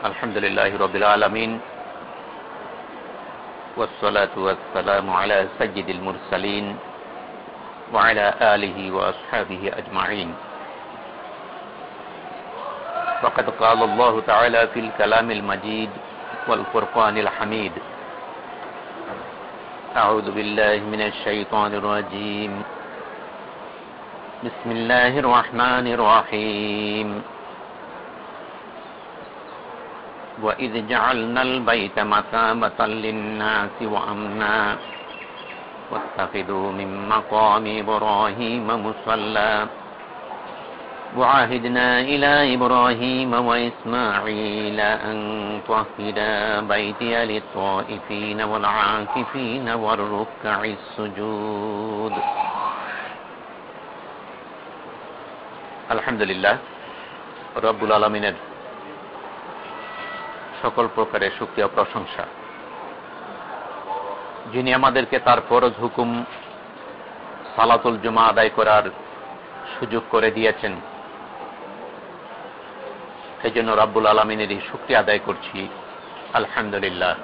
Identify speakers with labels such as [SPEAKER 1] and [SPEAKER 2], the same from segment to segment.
[SPEAKER 1] الحمد لله رب العالمين والصلاة والسلام على سيد المرسلين وعلى آله وأصحابه أجمعين. وقد قال الله تعالى في الكلام المجيد والفرقان الحميد أعوذ بالله من الشيطان الرجيم. بسم الله الرحمن الرحيم. وإذ جعلنا البيت مثابة للناس وأمنا واتخذوا من مقام إبراهيم مصلى وَعَاهِدْنَا إلى إبراهيم وإسماعيل أن طهرا بيتي للطائفين والعاكفين والركع السجود الحمد لله رب العالمين. সকল প্রকারের সুক্রিয়া প্রশংসা। যিনি আমাদেরকে তার ফরজ হুকুম সালাতুল জমা আদায় করার সুযোগ করে দিয়েছেন এই জন্য রাব্বুল আলমিনেরই সুক্রিয়া আদায় করছি। আলহামদুলিল্লাহ।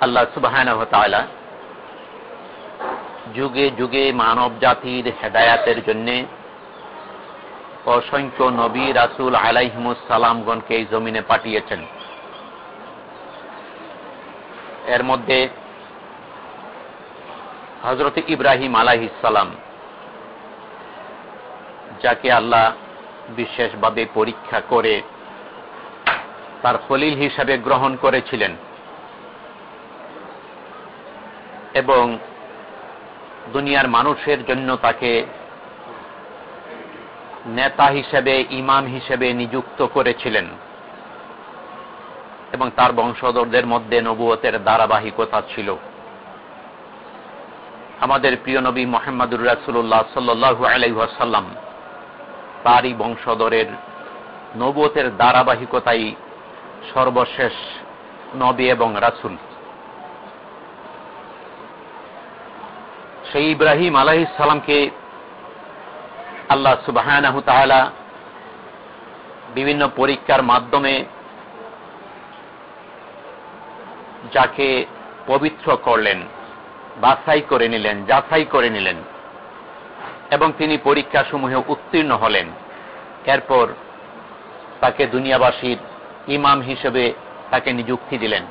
[SPEAKER 1] আল্লাহ সুবাহ যুগে যুগে মানব জাতির হেদায়াতের জন্য অসংখ্য নবী রাসুল আলাইহিমুসালামগণকে এই জমিনে পাঠিয়েছেন। এর মধ্যে হজরত ইব্রাহিম আলাইহিসালাম যাকে আল্লাহ বিশেষভাবে পরীক্ষা করে তার খলিল হিসাবে গ্রহণ করেছিলেন এবং দুনিয়ার মানুষের জন্য তাকে নেতা হিসেবে, ইমাম হিসেবে নিযুক্ত করেছিলেন। এবং তার বংশধরদের মধ্যে নবুয়তের ধারাবাহিকতা ছিল। আমাদের প্রিয় নবী মোহাম্মদুর রাসুল্লাহ সাল্লু আলাইসাল্লাম তারই বংশধরের নবুয়তের ধারাবাহিকতাই সর্বশেষ নবী এবং রাসুল। সেই ইব্রাহিম আলাহিসাল্লামকে আল্লাহ সুবাহ বিভিন্ন পরীক্ষার মাধ্যমে যাকে পবিত্র করলেন, বাছাই করে নিলেন, যাচাই করে নিলেন এবং তিনি পরীক্ষা সমূহে উত্তীর্ণ হলেন। এরপর তাকে দুনিয়াবাসীর ইমাম হিসেবে তাকে নিযুক্তি দিলেন।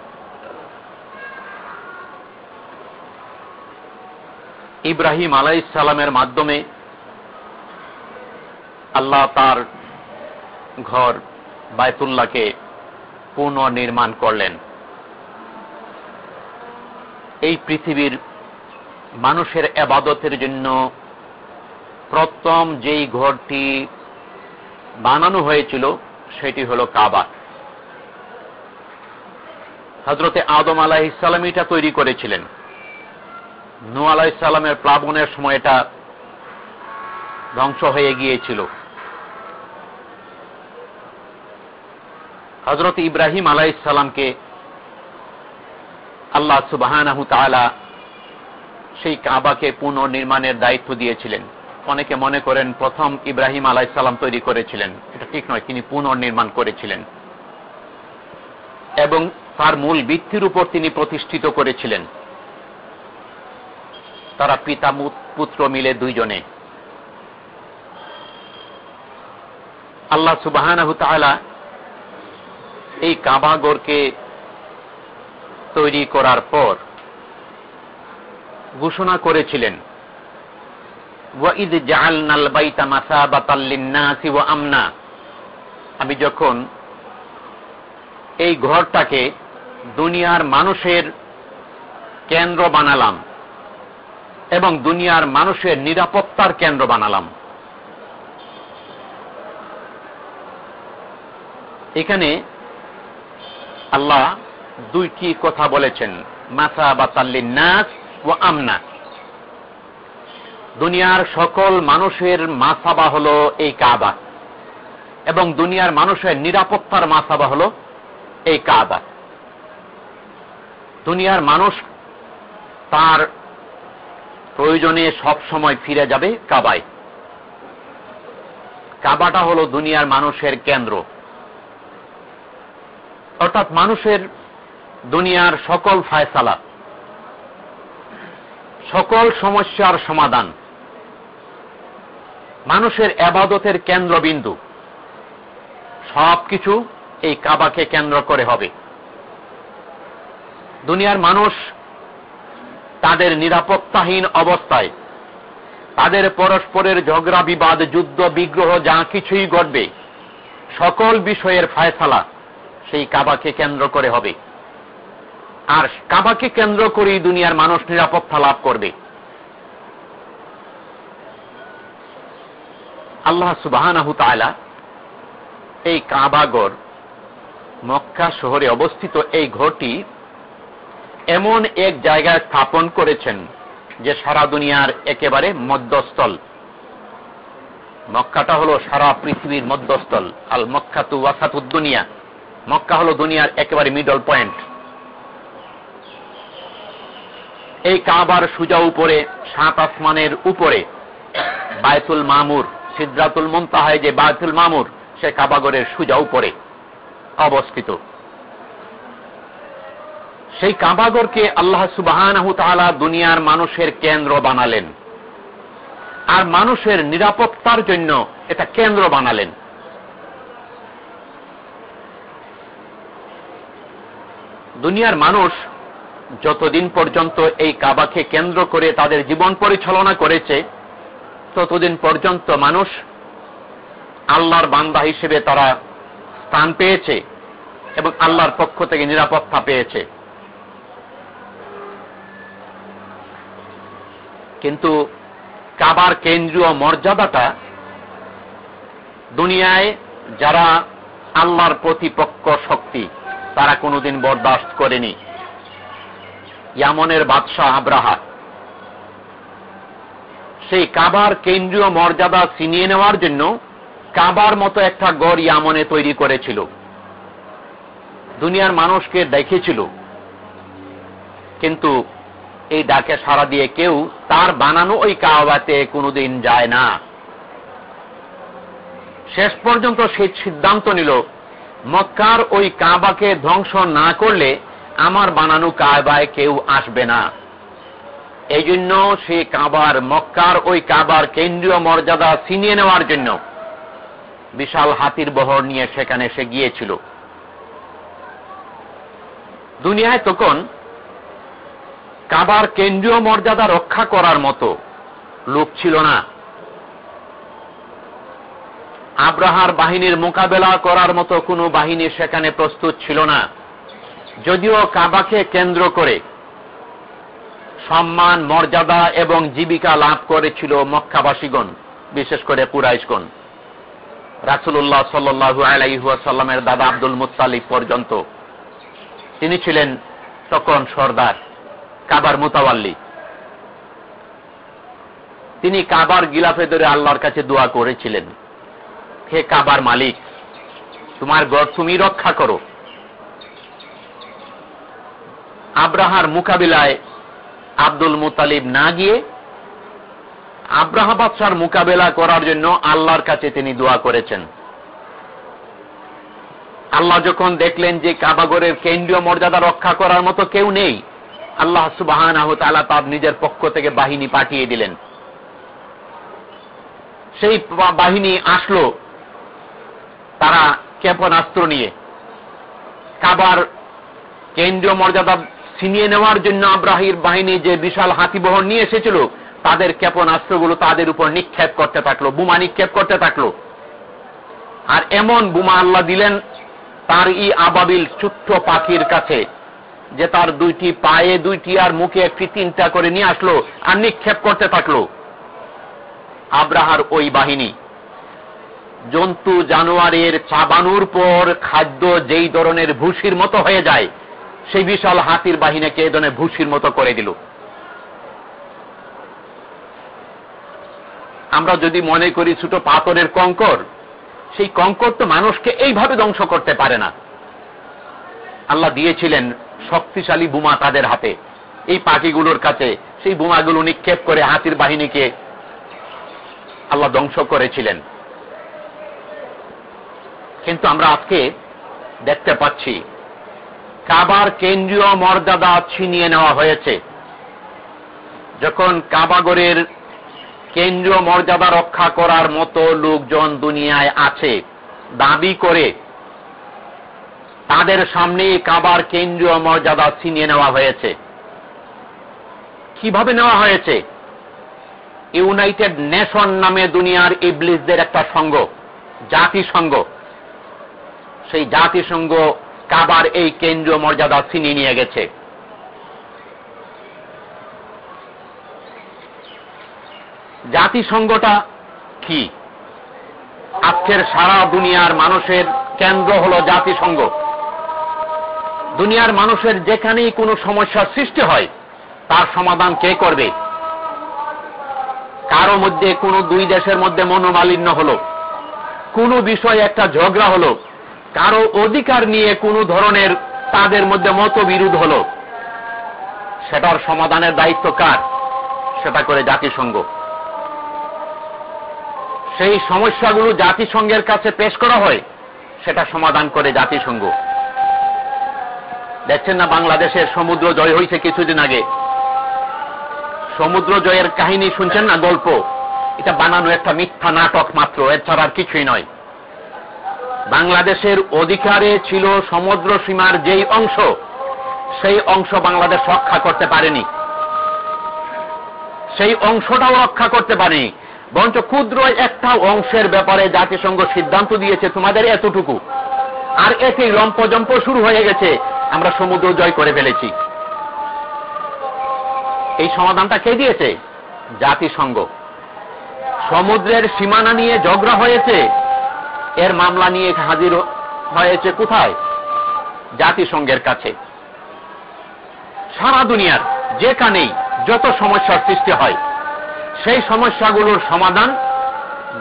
[SPEAKER 1] ইব্রাহিম আলাইসালামের মাধ্যমে আল্লাহ তার ঘর বায়তুল্লাহকে পুনর্নির্মাণ করলেন। এই পৃথিবীর মানুষের আবাদতের জন্য প্রথম যেই ঘরটি বানানো হয়েছিল, সেটি হল কাবা। হজরতে আদম আলাহ ইসলাম এটা তৈরি করেছিলেন। নু আলাহ ইসলামের প্লাবনের সময় এটা ধ্বংস হয়ে গিয়েছিল। হজরত ইব্রাহিম আলাহ ইসলামকে আল্লাহ সুবাহ সেই কাবাকে পুনর্নির্মাণের দায়িত্ব দিয়েছিলেন। অনেকে মনে করেন প্রথম ইব্রাহিম আলাইসাল্লাম তৈরি করেছিলেন। এটা ঠিক নয়, তিনি পুনর্নির্মাণ করেছিলেন। এবং তার মূল ভিত্তির উপর তিনি প্রতিষ্ঠিত করেছিলেন। তারা পিতা পুত্র মিলে দুইজনে। আল্লাহ সুবাহ এই কাবাগরকে তৈরি করার পর ঘোষণা করেছিলেন আমি যখন এই ঘরটাকে দুনিয়ার মানুষের কেন্দ্র বানালাম এবং দুনিয়ার মানুষের নিরাপত্তার কেন্দ্র বানালাম, এখানে আল্লাহ দুইটি কথা বলেছেন মাসা বা নাস ও আমনা দুনিয়ার সকল মানুষের মাসাবা হল এই কাবা, এবং দুনিয়ার মানুষের নিরাপত্তার মাসাবা হল এই কাবা। দুনিয়ার মানুষ তার প্রয়োজনে সব সময় ফিরে যাবে কাবায়। কাবাটা হল দুনিয়ার মানুষের কেন্দ্র। অর্থাৎ মানুষের দুনিয়ার সকল ফায়সালা, সকল সমস্যার সমাধান, মানুষের আবাদতের কেন্দ্রবিন্দু, সবকিছু এই কাবাকে কেন্দ্র করে হবে। দুনিয়ার মানুষ তাদের নিরাপত্তাহীন অবস্থায়, তাদের পরস্পরের ঝগড়া, বিবাদ, যুদ্ধ, বিগ্রহ, যা কিছুই ঘটবে, সকল বিষয়ের ফায়সালা সেই কাবাকে কেন্দ্র করে হবে। আর কাবাকে কেন্দ্র করেই দুনিয়ার মানুষ নিরাপত্তা লাভ করবে। আল্লাহ সুবাহ এই কাবাগর মক্কা শহরে অবস্থিত এই ঘরটি এমন এক জায়গায় স্থাপন করেছেন যে সারা দুনিয়ার একেবারে মধ্যস্থল। মক্কাটা হল সারা পৃথিবীর মধ্যস্থল আল মক্কা তু ওয়াসাতুদ্দুনিয়া মক্কা হলো দুনিয়ার একেবারে মিডল পয়েন্ট এই কাবার সুজা উপরে, সাত আসমানের উপরে বায়তুল মামুর সিদ্ধাতুল মন্তাহায়, যে বায়তুল মামুর, সে কাবাগরের সুজা উপরে অবস্থিত। সেই কাবাগরকে আল্লাহ সুবাহ দুনিয়ার মানুষের কেন্দ্র বানালেন। আর মানুষের নিরাপত্তার জন্য এটা কেন্দ্র বানালেন। দুনিয়ার মানুষ যতদিন পর্যন্ত এই কাবাকে কেন্দ্র করে তাদের জীবন পরিচালনা করেছে, ততদিন পর্যন্ত মানুষ আল্লাহর বান্দা হিসেবে তারা স্থান পেয়েছে এবং আল্লাহর পক্ষ থেকে নিরাপত্তা পেয়েছে। কিন্তু কাবার কেন্দ্রীয় মর্যাদাটা দুনিয়ায় যারা আল্লাহর প্রতিপক্ষ শক্তি তারা কোনোদিন বরদাস্ত করেনি। ইয়ামনের বাদশাহ আব্রাহা। সেই কাবার কেন্দ্রীয় মর্যাদা ছিনিয়ে নেওয়ার জন্য কাবার মতো একটা গড় ইয়ামনে তৈরি করেছিল। দুনিয়ার মানুষকে দেখেছিল। কিন্তু এই ডাকে সারা দিয়ে কেউ তার বানানো ওই কাবাতে কোনোদিন যায় না। শেষ পর্যন্ত সেই সিদ্ধান্ত নিল মক্কার ওই কাবাকে ধ্বংস না করলে আমার বানানো কাবায় কেউ আসবে না। এই জন্য সে কাবার, মক্কার ওই কাবার কেন্দ্রীয় মর্যাদা ছিনিয়ে নেওয়ার জন্য বিশাল হাতির বহর নিয়ে সেখানে সে গিয়েছিল। দুনিয়ায় তখন কাবার কেন্দ্রীয় মর্যাদা রক্ষা করার মতো লোক ছিল না। আব্রাহার বাহিনীর মোকাবেলা করার মতো কোনো বাহিনী সেখানে প্রস্তুত ছিল না। যদিও কাবাকে কেন্দ্র করে সম্মান, মর্যাদা এবং জীবিকা লাভ করেছিল মক্কাবাসীগণ, বিশেষ করে কুরাইশগণ। রাসুল্লাহ সাল্লু আলাইসাল্লামের দাদা আব্দুল মুতালিব পর্যন্ত। তিনি ছিলেন তখন সর্দার কাবার মুতাওয়াল্লি। তিনি কাবার গিলাফে ধরে আল্লাহর কাছে দোয়া করেছিলেন। হে কাবার মালিক। তোমার গড় তুমি রক্ষা করো। আব্রাহার মোকাবিলায় আব্দুল মুতালিব না গিয়ে আব্রাহা বাদশার মোকাবেলা করার জন্য আল্লাহর কাছে তিনি দোয়া করেছেন। আল্লাহ যখন দেখলেন যে কাবাগরের কেন্দ্রীয় মর্যাদা রক্ষা করার মতো কেউ নেই, আল্লাহ সুবাহ তার নিজের পক্ষ থেকে বাহিনী পাঠিয়ে দিলেন। সেই বাহিনী আসলো তারা ক্ষেপণাস্ত্র নিয়ে। কাবার কেন্দ্রীয় মর্যাদা ছিনিয়ে নেওয়ার জন্য আব্রাহির বাহিনী যে বিশাল হাতিবহর নিয়ে এসেছিল, তাদের ক্ষেপণাস্ত্রগুলো তাদের উপর নিক্ষেপ করতে থাকল, বোমা নিক্ষেপ করতে থাকল। আর এমন বোমা আল্লাহ দিলেন তার ই আবাবিল ছোট্ট পাখির কাছে, যে তার দুইটি পায়ে, দুইটি আর মুখে একটি তিনটা করে নিয়ে আসলো আর নিক্ষেপ করতে থাকল। আব্রাহার ওই বাহিনী জন্তু জানোয়ারের চাবানুর পর খাদ্য যেই ধরনের ভুসির মতো হয়ে যায়, সেই বিশাল হাতির বাহিনীকে এ ধরনের ভুসির মতো করে দিল। আমরা যদি মনে করি ছোট পাথরের কঙ্কর, সেই কঙ্কর তো মানুষকে এইভাবে ধ্বংস করতে পারে না। আল্লাহ দিয়েছিলেন শক্তিশালী বোমা তাদের হাতে। এই পাখিগুলোর কাছে সেই বোমাগুলো নিক্ষেপ করে হাতির বাহিনীকে আল্লাহ ধ্বংস করেছিলেন। কিন্তু আমরা আজকে দেখতে পাচ্ছি, কাবার কেন্দ্রীয় মর্যাদা ছিনিয়ে নেওয়া হয়েছে। যখন কাবাগরের কেন্দ্রীয় মর্যাদা রক্ষা করার মতো লোকজন দুনিয়ায় আছে, দাবি করে তাদের সামনে কাবার কেন্দ্রীয় মর্যাদা ছিনিয়ে নেওয়া হয়েছে। কীভাবে নেওয়া হয়েছে? ইউনাইটেড নেশন নামে দুনিয়ার ইবলিসদের একটা সঙ্গ জাতিসংঘ। সেই জাতিসংঘ কাবার এই কেন্দ্রীয় মর্যাদা ছিনিয়ে নিয়ে গেছে। জাতিসংঘটা কি? আজকের সারা দুনিয়ার মানুষের কেন্দ্র হল জাতিসংঘ। দুনিয়ার মানুষের যেখানেই কোনো সমস্যার সৃষ্টি হয়, তার সমাধান কে করবে? কারও মধ্যে কোনো দুই দেশের মধ্যে মনোমালিন্য হলো। কোনো বিষয়ে একটা ঝগড়া হলো। কারও অধিকার নিয়ে কোনো ধরনের তাদের মধ্যে মতবিরোধ হলো। সেটার সমাধানের দায়িত্ব কার? সেটা করে জাতিসংঘ। সেই সমস্যাগুলো জাতিসংঘের কাছে পেশ করা হয়, সেটা সমাধান করে জাতিসংঘ। দেখছেন না বাংলাদেশের সমুদ্র জয় হয়েছে কিছুদিন আগে? সমুদ্র জয়ের কাহিনী শুনছেন না গল্প? এটা বানানো একটা মিথ্যা নাটক মাত্র এছাড়া আর কিছুই নয়। বাংলাদেশের অধিকারে ছিল সমুদ্র সীমার যেই অংশ, সেই অংশ বাংলাদেশ রক্ষা করতে পারেনি। সেই অংশটাও রক্ষা করতে পারেনি। বরঞ্চ ক্ষুদ্র একটা অংশের ব্যাপারে জাতিসংঘ সিদ্ধান্ত দিয়েছে, তোমাদের এতটুকু। আর এতেই লম্পজম্প শুরু হয়ে গেছে, আমরা সমুদ্র জয় করে ফেলেছি। এই সমাধানটা কে দিয়েছে? জাতিসংঘ। সমুদ্রের সীমানা নিয়ে ঝগড়া হয়েছে এর মামলা নিয়ে হাজির হয়েছে কোথায়? জাতিসংঘের কাছে। সারা দুনিয়ার যেখানেই যত সমস্যার সৃষ্টি হয়, সেই সমস্যাগুলোর সমাধান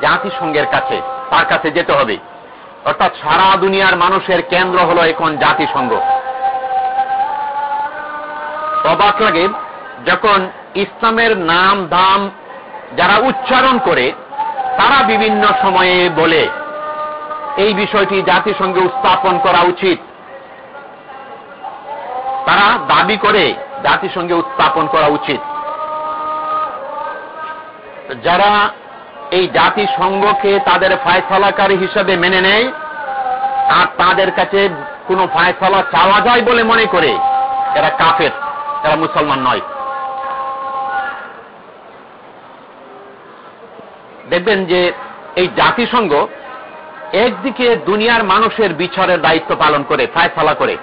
[SPEAKER 1] জাতিসংঘের কাছে, তার কাছে যেতে হবে। অর্থাৎ সারা দুনিয়ার মানুষের কেন্দ্র হল এখন জাতিসংঘ। অবাক লাগে যখন ইসলামের নাম দাম যারা উচ্চারণ করে, তারা বিভিন্ন সময়ে বলে এই বিষয়টি জাতিসংঘে উত্থাপন করা উচিত। তারা দাবি করে জাতিসংঘে উত্থাপন করা উচিত। যারা এই জাতিসংঘকে তাদের ফায়সালাকারী হিসাবে মেনে নেয়, আর তাদের কাছে কোনো ফায়সালা চাওয়া যায় বলে মনে করে, এরা কাফের, এরা মুসলমান নয়। দেখবেন যে এই জাতিসংঘ একদিকে দুনিয়ার মানুষের বিচারের দায়িত্ব পালন করে, ফায়সালা করে।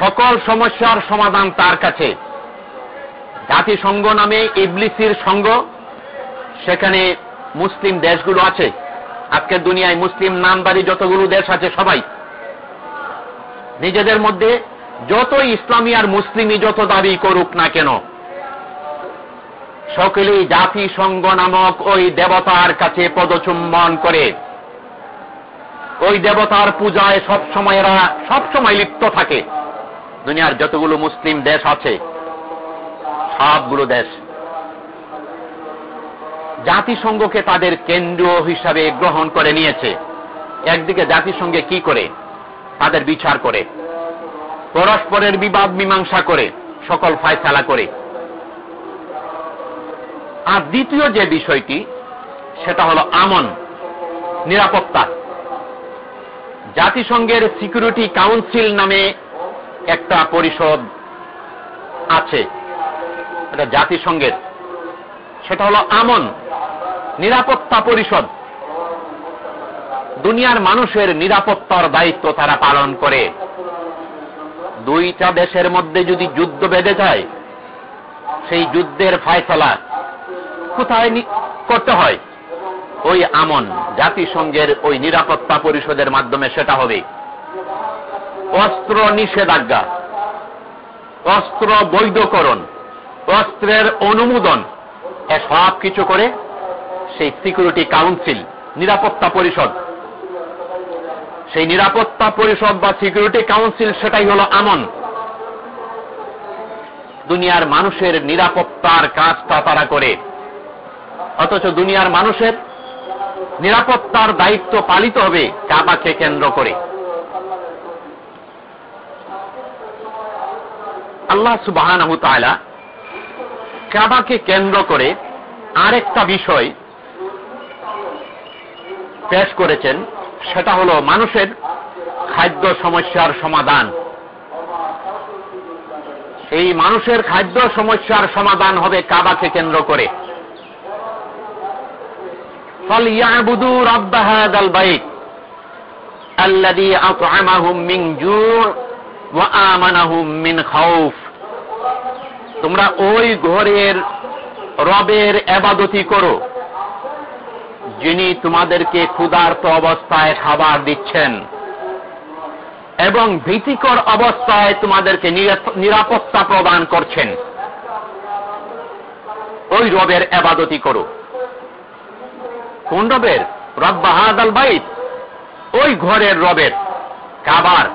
[SPEAKER 1] সকল সমস্যার সমাধান তার কাছে। জাতিসংঘ নামে ইবলিসির সঙ্গ সেখানে মুসলিম দেশগুলো আছে। আজকের দুনিয়ায় মুসলিম নামদারি যতগুলো দেশ আছে, সবাই। নিজেদের মধ্যে যত ইসলামী আর মুসলিমই যত দাবি করুক না কেন, সকলেই জাতিসংঘ নামক ওই দেবতার কাছে পদচুম্বন করে। ওই দেবতার পূজায় সবসময় এরা সবসময় লিপ্ত থাকে। দুনিয়ার যতগুলো মুসলিম দেশ আছে, সবগুলো দেশ জাতিসংঘকে তাদের কেন্দ্র হিসাবে গ্রহণ করে নিয়েছে। একদিকে জাতিসংঘে কি করে? তাদের বিচার করে। পরস্পরের বিবাদ মীমাংসা করে, সকল ফায়সালা করে। আর দ্বিতীয় যে বিষয়টি, সেটা হলো আমন, নিরাপত্তা। জাতিসংঘের সিকিউরিটি কাউন্সিল নামে একটা পরিষদ আছে। এটা জাতিসংঘের। সেটা হলো আমন, নিরাপত্তা পরিষদ। দুনিয়ার মানুষের নিরাপত্তার দায়িত্ব তারা পালন করে। দুইটা দেশের মধ্যে যদি যুদ্ধ বেঁধে যায়, সেই যুদ্ধের ফায়সলা কোথায় করতে হয়? ওই আমন জাতিসংঘের ওই নিরাপত্তা পরিষদের মাধ্যমে সেটা হবে। অস্ত্র নিষেধাজ্ঞা, অস্ত্র বৈধকরণ, অস্ত্রের অনুমোদন সব কিছু করে সেই সিকিউরিটি কাউন্সিল, নিরাপত্তা পরিষদ। সেই নিরাপত্তা পরিষদ বা সিকিউরিটি কাউন্সিল সেটাই হলো আমন। দুনিয়ার মানুষের নিরাপত্তার কাজটা তারা করে। অথচ দুনিয়ার মানুষের নিরাপত্তার দায়িত্ব পালিত হবে কাবাকে কেন্দ্র করে। আল্লাহ সুবাহ কাবাকে কেন্দ্র করে আরেকটা বিষয় পেশ করেছেন, সেটা হল মানুষের খাদ্য সমস্যার সমাধান। এই মানুষের খাদ্য সমস্যার সমাধান হবে কাবাকে কেন্দ্র করে। তোমরা ওই ঘরের রবের এবাদতি করো, যিনি তোমাদেরকে ক্ষুধার্ত অবস্থায় খাবার দিচ্ছেন এবং ভীতিকর অবস্থায় তোমাদেরকে নিরাপত্তা প্রদান করছেন। ওই রবের এবাদতি করো। কোন রবের? রব বাহাদ আল বাইত। ওই ঘরের রবের, কাবার।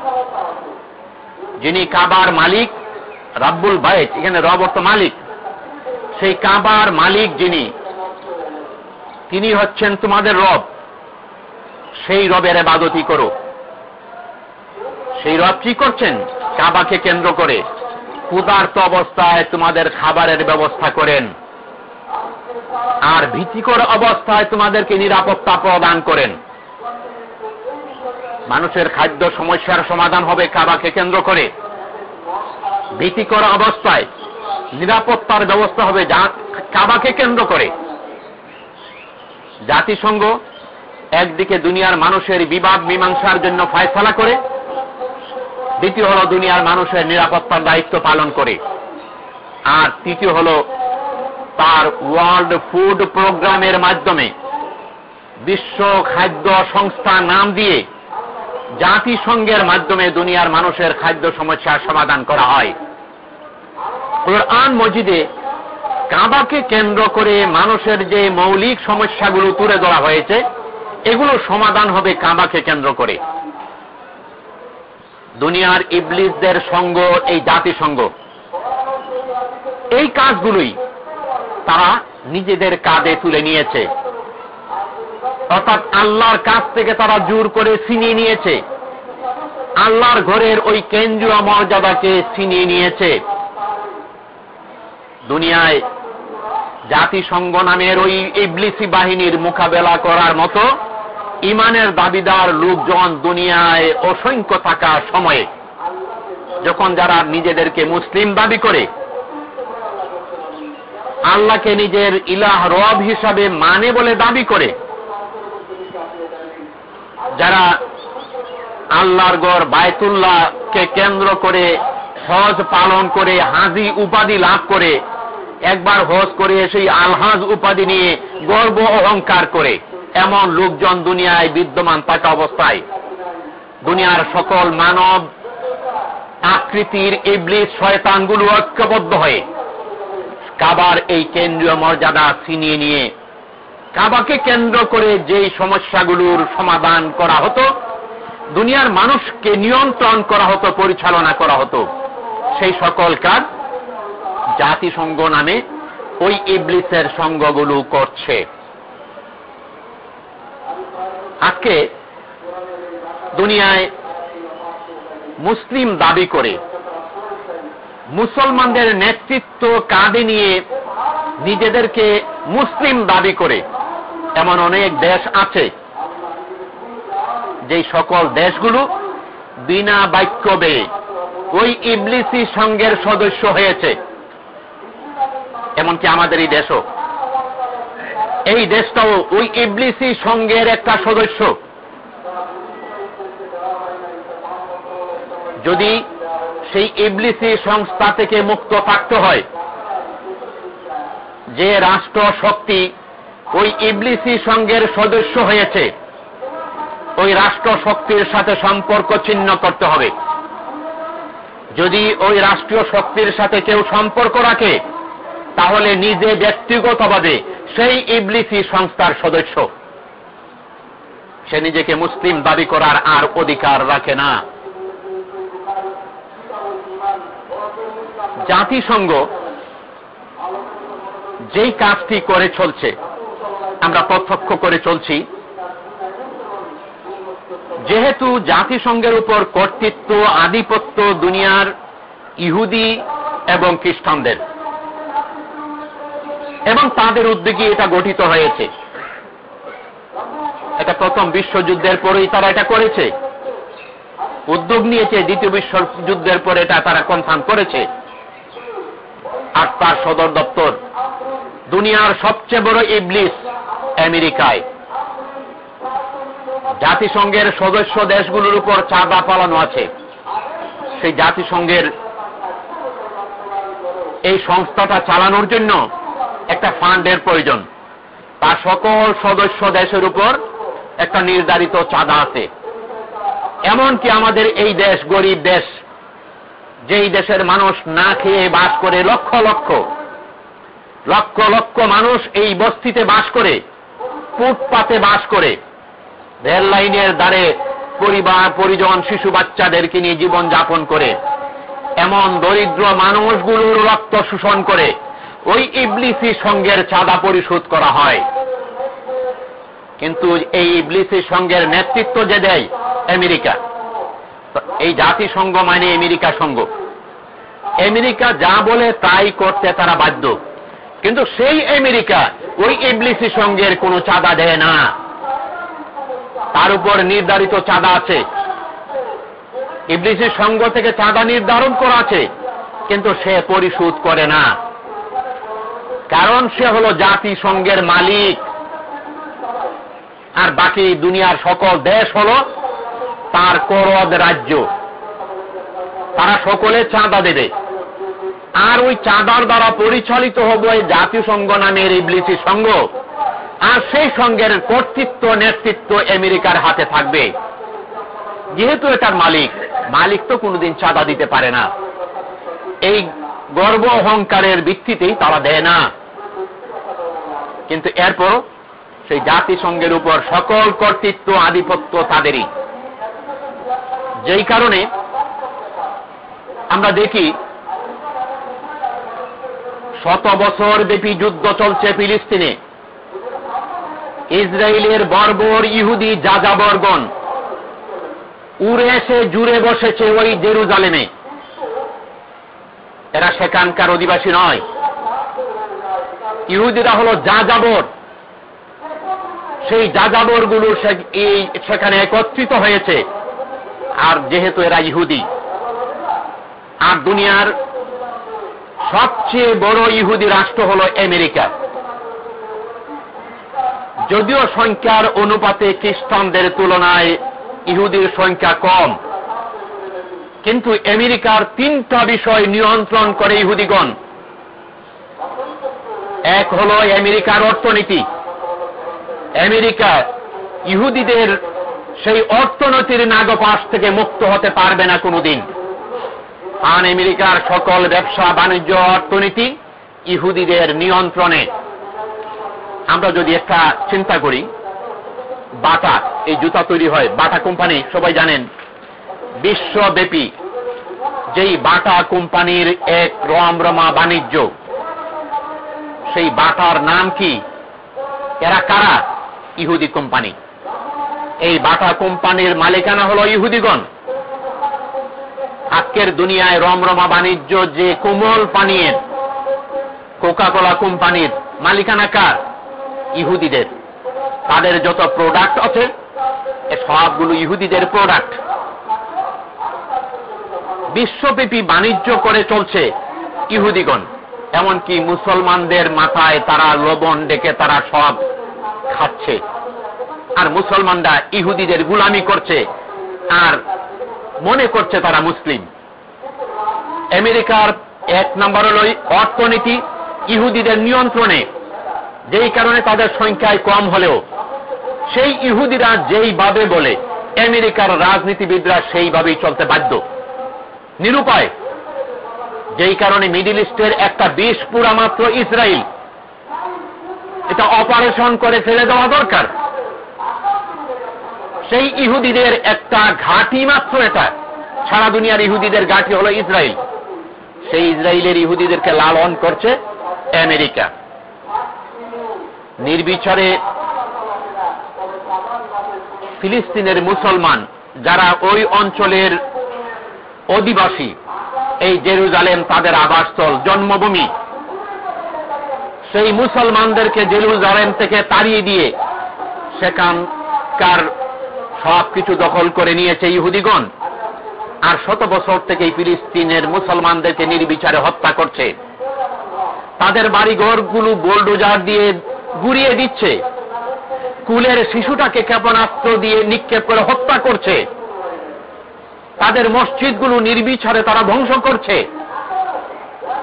[SPEAKER 1] যিনি কাবার মালিক, রাব্বুল বাইত, এখানে রব অর্থ মালিক। সেই কাবার মালিক যিনি, তিনি হচ্ছেন তোমাদের রব। সেই রবের এবাদতি করো। সেই রব কি করছেন? কাবাকে কেন্দ্র করে। ক্ষুধার্ত অবস্থায় তোমাদের খাবারের ব্যবস্থা করেন। আর ভীতিকর অবস্থায় তোমাদেরকে নিরাপত্তা প্রদান করেন। মানুষের খাদ্য সমস্যার সমাধান হবে কাবাকে কেন্দ্র করে। ভীতিকর অবস্থায় নিরাপত্তার ব্যবস্থা হবে যা কাবাকে কেন্দ্র করে। জাতিসংঘ একদিকে দুনিয়ার মানুষের বিবাদ মীমাংসার জন্য ফায়সলা করে, দ্বিতীয় হল দুনিয়ার মানুষের নিরাপত্তার দায়িত্ব পালন করে। আর তৃতীয় হল তার ওয়ার্ল্ড ফুড প্রোগ্রামের মাধ্যমে বিশ্ব খাদ্য সংস্থা নাম দিয়ে জাতিসংঘের মাধ্যমে দুনিয়ার মানুষের খাদ্য সমস্যার সমাধান করা হয়। কোরআন মজিদে কাবাকে কেন্দ্র করে মানুষের যে মৌলিক সমস্যাগুলো তুলে ধরা হয়েছে, এগুলো সমাধান হবে কাবাকে কেন্দ্র করে। দুনিয়ার ইবলিসদের সঙ্গ, এই জাতিসংঘ। এই কাজগুলোই তারা নিজেদের কাঁধে তুলে নিয়েছে। অর্থাৎ আল্লাহর কাছ থেকে তারা জোর করে ছিনিয়ে নিয়েছে। আল্লাহর ঘরের ওই কেন্দ্রীয় মর্যাদাকে ছিনিয়ে নিয়েছে। দুনিয়ায় জাতিসংঘ নামের ওই ইবলিসি বাহিনীর মোকাবেলা করার মতো ইমানের দাবিদার লোকজন দুনিয়ায় অসংখ্য থাকা সময়ে, যখন যারা নিজেদেরকে মুসলিম দাবি করে আল্লাহকে নিজের ইলাহ রব হিসাবে মানে বলে দাবি করে। যারা আল্লাহর গড় বায়তুল্লাহকে কেন্দ্র করে হজ পালন করে, হাজি উপাধি লাভ করে, একবার হজ করে সেই আলহাজ উপাধি নিয়ে গর্ব অহংকার করে, এমন লোকজন দুনিয়ায় বিদ্যমান থাকা অবস্থায়। দুনিয়ার সকল মানব আকৃতির ইবলিস শয়তানগুলো ঐক্যবদ্ধ হয়ে কাবার এই কেন্দ্রীয় মর্যাদা ছিনিয়ে নিয়ে কাবাকে কেন্দ্র করে যেই সমস্যাগুলোর সমাধান করা হতো, দুনিয়ার মানুষকে নিয়ন্ত্রণ করা হতো, পরিচালনা করা হতো, সেই সকল কাজ জাতিসংঘ নামে ওই ইবলিসের সঙ্গগুলো করছে। আজকে দুনিয়ায় মুসলিম দাবি করে মুসলমানদের নেতৃত্ব কাঁধে নিয়ে নিজেদেরকে মুসলিম দাবি করে এমন অনেক দেশ আছে যে সকল দেশগুলো বিনা বাক্য বেয়ে ওই ইবলিসি সংঘের সদস্য হয়েছে। এমনকি আমাদের এই দেশও। এই দেশটাও ওই ইবলিসি সংঘের একটা সদস্য। যদি সেই ইবলিসি সংস্থা থেকে মুক্ত থাকতে হয়। যে রাষ্ট্র শক্তি ওই ইবলিসি সংঘের সদস্য হয়েছে, ওই রাষ্ট্র শক্তির সাথে সম্পর্ক ছিন্ন করতে হবে। যদি ওই রাষ্ট্রীয় শক্তির সাথে কেউ সম্পর্ক রাখে, তাহলে নিজে ব্যক্তিগতভাবে সেই ইবলিসি সংস্থার সদস্য। সে নিজেকে মুসলিম দাবি করার আর অধিকার রাখে না। জাতিসংঘ যেই কাজটি করে চলছে, আমরা প্রত্যক্ষ করে চলছি, যেহেতু জাতিসংঘের উপর কর্তৃত্ব, আধিপত্য দুনিয়ার ইহুদি এবং খ্রিস্টানদের। এবং তাদের উদ্যোগে এটা গঠিত হয়েছে। এটা প্রথম বিশ্বযুদ্ধের পরেই তারা এটা করেছে। উদ্যোগ নিয়েছে, দ্বিতীয় বিশ্বযুদ্ধের পরে এটা তারা কনফার্ম করেছে। আর তার সদর দপ্তর। দুনিয়ার সবচেয়ে বড় ইবলিস আমেরিকায়। জাতিসংঘের সদস্য দেশগুলোর উপর চাঁদা পালানো আছে। সেই জাতিসংঘের এই সংস্থাটা চালানোর জন্য একটা ফান্ডের প্রয়োজন। তার সকল সদস্য দেশের উপর একটা নির্ধারিত চাঁদা আছে। এমনকি আমাদের এই দেশ গরিব দেশ যেই দেশের মানুষ না খেয়ে বাস করে লক্ষ লক্ষ লক্ষ লক্ষ মানুষ এই বস্তিতে বাস করে, ফুটপাতে বাস করে, রেল লাইনের দ্বারে পরিবার, পরিজন, শিশু বাচ্চাদেরকে নিয়ে জীবন যাপন করে, এমন দরিদ্র মানুষগুলোর রক্ত শোষণ করে, ওই ইবলিসি সঙ্গের চাঁদা পরিশোধ করা হয়। কিন্তু এই ইবলিসি সঙ্গের নেতৃত্ব যে দেয়? আমেরিকা। এই জাতিসংঘ মানে আমেরিকা সংঘ আমেরিকা যা বলে তাই করতে তারা বাধ্য। কিন্তু সেই আমেরিকা ওই ইবলিসি সঙ্গের কোনো চাঁদা দেয় না। তার উপর নির্ধারিত চাঁদা আছে। ইবলিসি সঙ্গ থেকে চাঁদা নির্ধারণ করা আছে, কিন্তু সে পরিশোধ করে না। কারণ সে হল জাতিসংঘের মালিক। আর বাকি দুনিয়ার সকল দেশ হল তার করদ রাজ্য। তারা সকলে চাঁদা দেবে। আর ওই চাঁদার দ্বারা পরিচালিত হবে জাতিসংঘ নামের ইবলিসি সংঘ আর সেই সঙ্গের কর্তৃত্ব, নেতৃত্ব আমেরিকার হাতে থাকবে। যেহেতু এটার মালিক মালিক তো কোনোদিন চাঁদা দিতে পারে না। এই গর্ব অহংকারের ভিত্তিতেই তারা দেয় না। কিন্তু এরপর সেই জাতিসংঘের উপর সকল কর্তৃত্ব, আধিপত্য তাদেরই। যেই কারণে আমরা দেখি শত বছর ব্যাপী যুদ্ধ চলছে ফিলিস্তিনে। ইসরায়েলের বর্বর ইহুদি যাযাবরগণ উড়ে এসে জুড়ে বসেছে ওই জেরুজালেমে। এরা সেখানকার অধিবাসী নয়। ইহুদিরা হল যাযাবর। সেই যাযাবরগুলো সেখানে একত্রিত হয়েছে। আর যেহেতু এরা ইহুদি, আর দুনিয়ার সবচেয়ে বড় ইহুদি রাষ্ট্র হল আমেরিকা। যদিও সংখ্যার অনুপাতে খ্রিস্টানদের তুলনায় ইহুদির সংখ্যা কম, কিন্তু আমেরিকার তিনটা বিষয় নিয়ন্ত্রণ করে ইহুদিগণ। এক হল আমেরিকার অর্থনীতি। আমেরিকা ইহুদিদের সেই অর্থনীতির নাগপাশ থেকে মুক্ত হতে পারবে না কোনোদিন। আন আমেরিকার সকল ব্যবসা বাণিজ্য অর্থনীতি ইহুদিদের নিয়ন্ত্রণে। আমরা যদি একটা চিন্তা করি, বাটা, এই জুতা তৈরি হয়, বাটা কোম্পানি, সবাই জানেন, বিশ্বব্যাপী যেই বাটা কোম্পানির এক রমরমা বাণিজ্য, সেই বাটার নাম কি? এরা কারা? ইহুদি কোম্পানি। এই বাটা কোম্পানির মালিকানা হল ইহুদিগণ। আজকের দুনিয়ায় রমরমা বাণিজ্য যে কোমল পানীয়ের কোকাকোলা কোম্পানির মালিকানা কার? ইহুদিদের। তাদের যত প্রোডাক্ট আছে সবগুলো ইহুদিদের প্রোডাক্ট বিশ্বব্যাপী বাণিজ্য করে চলছে ইহুদিগণ। এমনকি মুসলমানদের মাথায় তারা লবণ ডেকে তারা সব খাচ্ছে। আর মুসলমানরা ইহুদিদের গুলামি করছে। আর মনে করছে তারা মুসলিম। আমেরিকার এক নম্বর হল অর্থনীতি ইহুদিদের নিয়ন্ত্রণে, যেই কারণে তাদের সংখ্যায় কম হলেও। সেই ইহুদিরা যেইভাবে বলে, আমেরিকার রাজনীতিবিদরা সেইভাবেই চলতে বাধ্য। নিরুপায়, যেই কারণে মিডিল ইস্টের একটা বিষ পুরা মাত্র ইসরায়েল। এটা অপারেশন করে ফেলে দেওয়া দরকার। সেই ইহুদিদের একটা ঘাঁটি মাত্র এটা। সারা দুনিয়ার ইহুদিদের ঘাটি হলো ইসরায়েল সেই ইসরায়েলের ইহুদিদেরকে লালন করছে আমেরিকা। নির্বিচারে ফিলিস্তিনের মুসলমান যারা ওই অঞ্চলের অধিবাসী, এই জেরুজালেম তাদের আবাসস্থল, জন্মভূমি, সেই মুসলমানদেরকে জেরুজালেম থেকে তাড়িয়ে দিয়ে সেখানকার সবকিছু দখল করে নিয়েছে ইহুদিগণ। আর শত বছর থেকে ফিলিস্তিনের মুসলমানদেরকে নির্বিচারে হত্যা করছে। তাদের বাড়িঘরগুলো বোলডোজার দিয়ে গুড়িয়ে দিচ্ছে। কুলের শিশুটাকে ক্ষেপণাস্ত্র দিয়ে নিক্ষেপ করে হত্যা করছে। তাদের মসজিদগুলো নির্বিচারে তারা ধ্বংস করছে।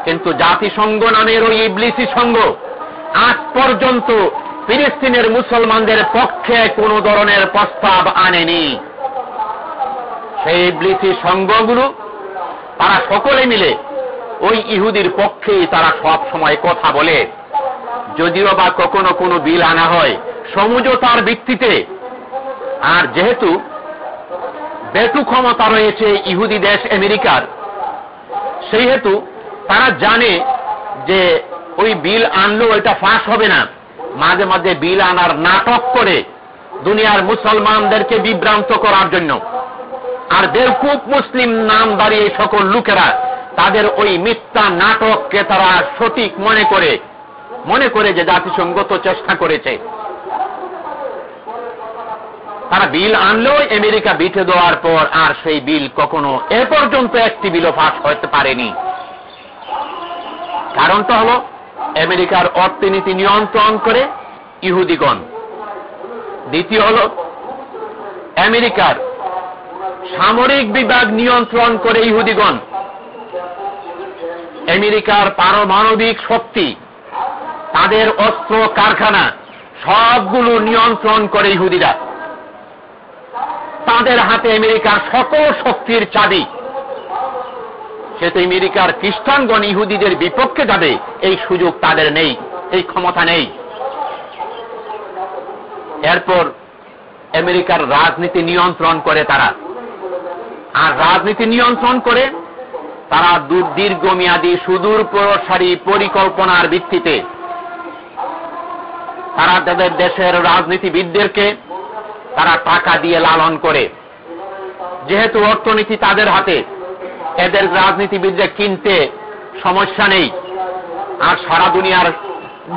[SPEAKER 1] কিন্তু জাতিসংঘ নামের ওই ইবলিসি সংঘ আজ পর্যন্ত ফিলিস্তিনের মুসলমানদের পক্ষে কোন ধরনের প্রস্তাব আনেনি। সেই ইবলিসি সংঘগুলো, তারা সকলে মিলে ওই ইহুদির পক্ষেই তারা সব সময় কথা বলে। যদিও বা কখনো কোনো বিল আনা হয় সমঝোতার ভিত্তিতে। আর যেহেতু বেটু ক্ষমতা রয়েছে ইহুদি দেশ আমেরিকার সেই হেতু তারা জানে যে ওই বিল আনলেও এটা ফাঁস হবে না। মাঝে মাঝে বিল আনার নাটক করে দুনিয়ার মুসলমানদেরকে বিভ্রান্ত করার জন্য। আর বেরকুপ মুসলিম নাম দাঁড়িয়ে সকল লোকেরা, তাদের ওই মিথ্যা নাটককে তারা সঠিক মনে করে মনে করে যে জাতিসংঘ তো চেষ্টা করেছে। তারা বিল আনলেও আমেরিকা বিঠে দেওয়ার পর আর সেই বিল কখনো এ পর্যন্ত একটি বিলও ফাঁস হতে পারেনি। কারণটা হল আমেরিকার অর্থনীতি নিয়ন্ত্রণ করে ইহুদিগণ। দ্বিতীয় হল, আমেরিকার সামরিক বিভাগ নিয়ন্ত্রণ করে ইহুদিগণ। আমেরিকার পারমাণবিক শক্তি, তাদের অস্ত্র, কারখানা, সবগুলো নিয়ন্ত্রণ করে ইহুদিরা। তাদের হাতে আমেরিকার সকল শক্তির চাবি। সেটা আমেরিকার খ্রিস্টানগণ ইহুদিদের বিপক্ষে যাবে। এই সুযোগ তাদের নেই, এই ক্ষমতা নেই। এরপর আমেরিকার রাজনীতি নিয়ন্ত্রণ করে তারা। আর রাজনীতি নিয়ন্ত্রণ করে তারা দীর্ঘমেয়াদী সুদূর প্রসারী পরিকল্পনার ভিত্তিতে তারা তাদের দেশের রাজনীতিবিদদেরকে তারা টাকা দিয়ে লালন করে। যেহেতু অর্থনীতি তাদের হাতে এদের রাজনীতিবিদদের কিনতে সমস্যা নেই। আর সারা দুনিয়ার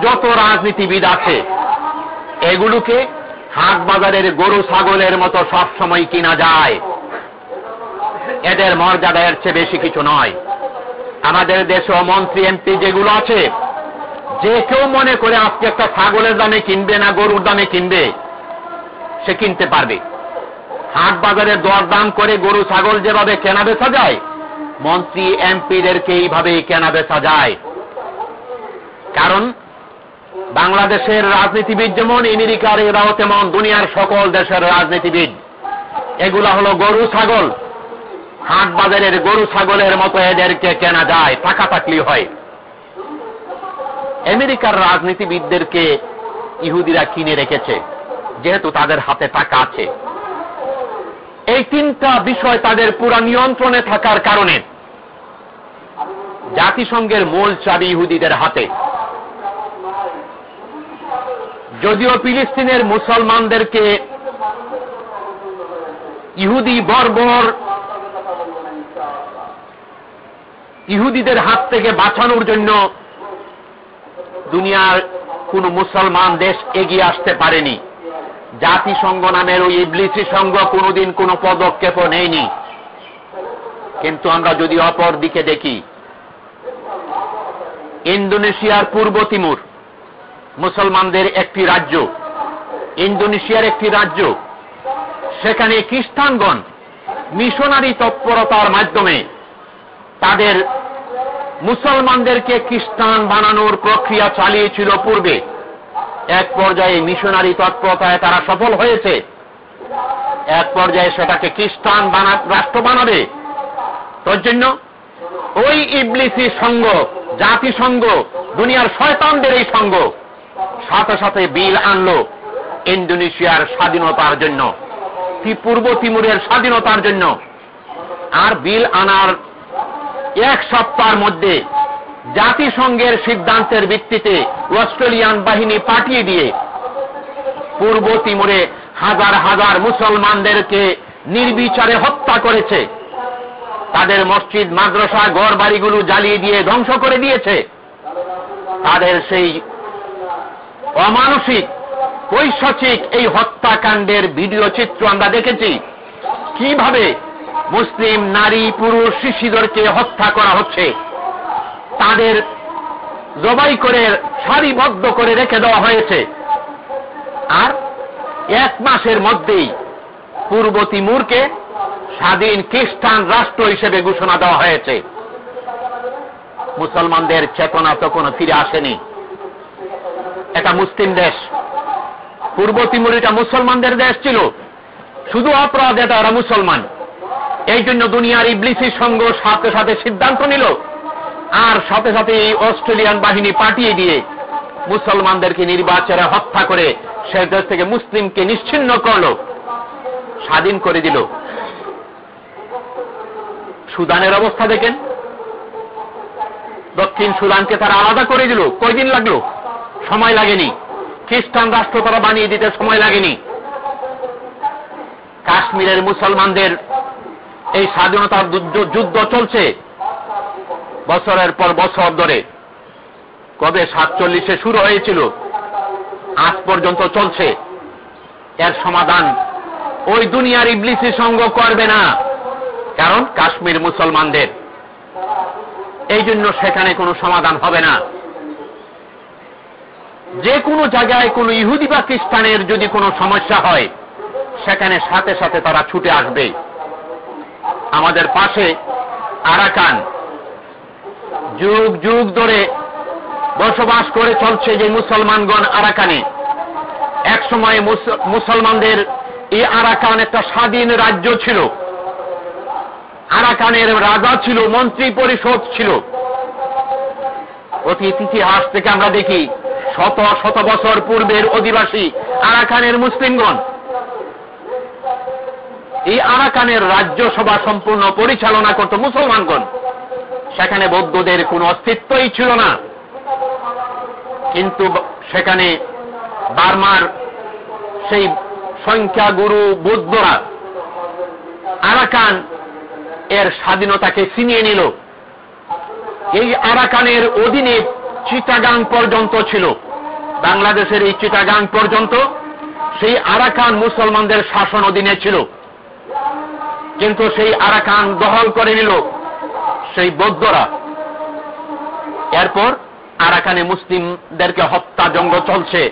[SPEAKER 1] যত রাজনীতিবিদ আছে, এগুলোকে হাট বাজারের গরু ছাগলের মতো সব সময় কিনা যায়। এদের মর্যাদা এর চেয়ে বেশি কিছু নয়। আমাদের দেশে মন্ত্রী, এমপি যেগুলো আছে, যে কেউ মনে করে আজকে একটা ছাগলের দামে কিনবে না গরুর দামে কিনবে, সে কিনতে পারবে। হাট বাজারে দরদাম করে গরু, ছাগল যেভাবে কেনা বেচা যায় মন্ত্রী এমপিদেরকে এইভাবে কেনা বেচা যায়। কারণ বাংলাদেশের রাজনীতিবিদ যেমন আমেরিকার এরাও তেমন দুনিয়ার সকল দেশের রাজনীতিবিদ। এগুলা হলো গরু, ছাগল। হাট বাজারের গরু, ছাগলের মতো এদেরকে কেনা যায় টাকা থাকলি হয়। আমেরিকার রাজনীতিবিদদেরকে ইহুদিরা কিনে রেখেছে, যেহেতু তাদের হাতে টাকা আছে। এই তিনটা বিষয় তাদের পুরা নিয়ন্ত্রণে থাকার কারণে জাতিসংঘের মূল চাবি ইহুদিদের হাতে। যদিও ফিলিস্তিনের মুসলমানদেরকে ইহুদি বর্বর ইহুদিদের হাত থেকে বাঁচানোর জন্য দুনিয়ার কোন মুসলমান দেশ এগিয়ে আসতে পারেনি। জাতিসংঘ নামের ওই ইবলিসি সংঘ কোনোদিন কোনো পদক্ষেপও নেয়নি। কিন্তু আমরা যদি অপর দিকে দেখি, ইন্দোনেশিয়ার পূর্ব তিমুর, মুসলমানদের একটি রাজ্য, ইন্দোনেশিয়ার একটি রাজ্য, সেখানে খ্রিস্টানগণ মিশনারি তৎপরতার মাধ্যমে তাদের মুসলমানদেরকে খ্রিস্টান বানানোর প্রক্রিয়া চালিয়েছিল পূর্বে। এক পর্যায়ে মিশনারি তৎপরতায় তারা সফল হয়েছে। এক পর্যায়ে সেটাকে খ্রিস্টান রাষ্ট্র বানাবে। তোর জন্য ওই ইবলিসি সঙ্গ, জাতিসংঘ, দুনিয়ার শয়তানদের এই সঙ্গ, সাথে সাথে বিল আনলো ইন্দোনেশিয়ার স্বাধীনতার জন্য পূর্ব তিমুরের স্বাধীনতার জন্য। আর বিল আনার এক সপ্তাহের মধ্যে জাতিসংঘের সিদ্ধান্তের ভিত্তিতে অস্ট্রেলিয়ান বাহিনী পাঠিয়ে দিয়ে পূর্ব তিমুরে হাজার হাজার মুসলমানদেরকে নির্বিচারে হত্যা করেছে। তাদের মসজিদ, মাদ্রাসা গড় বাড়িগুলো জ্বালিয়ে দিয়ে ধ্বংস করে দিয়েছে। তাদের সেই অমানসিক, পৈশাচিক এই হত্যাকাণ্ডের ভিডিও চিত্র আমরা দেখেছি। কীভাবে মুসলিম নারী পুরুষ শিশুদেরকে হত্যা করা হচ্ছে? তাদের জবাই করে, সারিবদ্ধ করে রেখে দেওয়া হয়েছে। আর এক মাসের মধ্যেই পূর্ব তিমুরকে স্বাধীন খ্রিস্টান রাষ্ট্র হিসেবে ঘোষণা দেওয়া হয়েছে। মুসলমানদের চেতনা তখনও ফিরে আসেনি। এটা মুসলিম দেশ। পূর্ব তিমুর এটা মুসলমানদের দেশ ছিল। শুধু অপরাধ এটা ওরা মুসলমান। এই জন্য দুনিয়ার ইবলিসির সঙ্গ সাথে সাথে সিদ্ধান্ত নিল আর সাথে সাথে এই অস্ট্রেলিয়ান বাহিনী পাঠিয়ে দিয়ে মুসলমানদেরকে নির্বাচনে হত্যা করে সে দেশ থেকে মুসলিমকে নিশ্চিন্ন করল, স্বাধীন করে দিল। সুদানের অবস্থা দেখেন। দক্ষিণ সুদানকে তারা আলাদা করে দিল। কয়দিন লাগল? সময় লাগেনি। খ্রিস্টান রাষ্ট্র তারা বানিয়ে দিতে সময় লাগেনি। কাশ্মীরের মুসলমানদের এই স্বাধীনতার যুদ্ধ চলছে। বছরের পর বছর ধরে। কবে সাতচল্লিশে শুরু হয়েছিল, আজ পর্যন্ত চলছে। এর সমাধান ওই দুনিয়ার ইবলিসি সঙ্গ করবে না, কারণ কাশ্মীর মুসলমানদের। এই জন্য সেখানে কোনো সমাধান হবে না। যে কোনো জায়গায় কোনো ইহুদি খ্রিস্টানের যদি কোনো সমস্যা হয়, সেখানে সাথে সাথে তারা ছুটে আসবে। আমাদের পাশে আরাকান যুগ যুগ ধরে বসবাস করে চলছে যে মুসলমানগণ আরাকানে। এক সময় মুসলমানদের এই আরাকান একটা স্বাধীন রাজ্য ছিল। আরাকানের রাজা ছিল, মন্ত্রী পরিষদ ছিল। অতীত ইতিহাস থেকে আমরা দেখি, শত শত বছর পূর্বের অধিবাসী আরাকানের মুসলিমগণ। এই আরাকানের রাজ্যসভা সম্পূর্ণ পরিচালনা করত মুসলমানগণ। সেখানে বৌদ্ধদের কোন অস্তিত্বই ছিল না। কিন্তু সেখানে বার্মার সেই সংখ্যাগুরু বৌদ্ধরা আরাকান এর স্বাধীনতাকে ছিনিয়ে নিল। এই আরাকানের অধীনে চিটাগাং পর্যন্ত ছিল। বাংলাদেশের এই চিটাগাং পর্যন্ত সেই আরাকান মুসলমানদের শাসন অধীনে ছিল। কিন্তু সেই আরাকান দখল করে নিল। সেই বৌদ্ধরা। এরপর আরাকানে মুসলিমদেরকে হত্যা জঙ্গ চলছে।